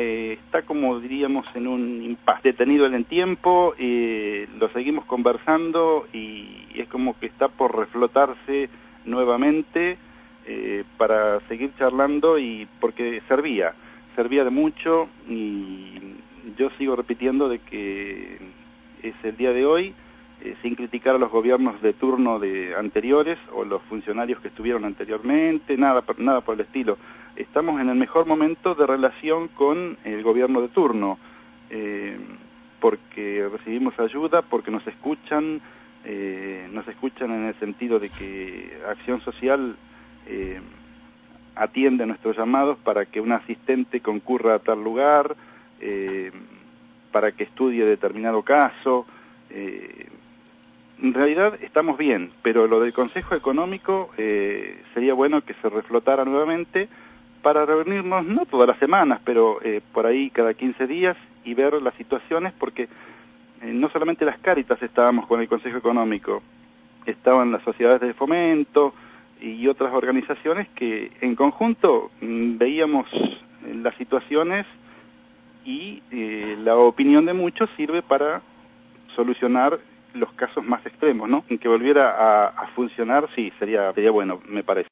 eh, está como diríamos en un impasse, detenido en el tiempo, eh, lo seguimos conversando y es como que está por reflotarse nuevamente eh, para seguir charlando y porque servía, servía de mucho y yo sigo repitiendo de que es el día de hoy eh, sin criticar a los gobiernos de turno de anteriores o los funcionarios que estuvieron anteriormente, nada, nada por el estilo. Estamos en el mejor momento de relación con el gobierno de turno, eh, porque recibimos ayuda, porque nos escuchan, eh, nos escuchan en el sentido de que Acción Social atiende nuestros llamados para que un asistente concurra a tal lugar, para que estudie determinado caso, en realidad estamos bien, pero lo del Consejo Económico eh, sería bueno que se reflotara nuevamente para reunirnos, no todas las semanas, pero eh, por ahí cada 15 días y ver las situaciones, porque eh, no solamente las Cáritas estábamos con el Consejo Económico, estaban las sociedades de fomento y otras organizaciones que en conjunto mm, veíamos las situaciones y la opinión de muchos sirve para solucionar los casos más extremos, ¿no? En que volviera a, a funcionar, sí, sería, sería bueno, me parece.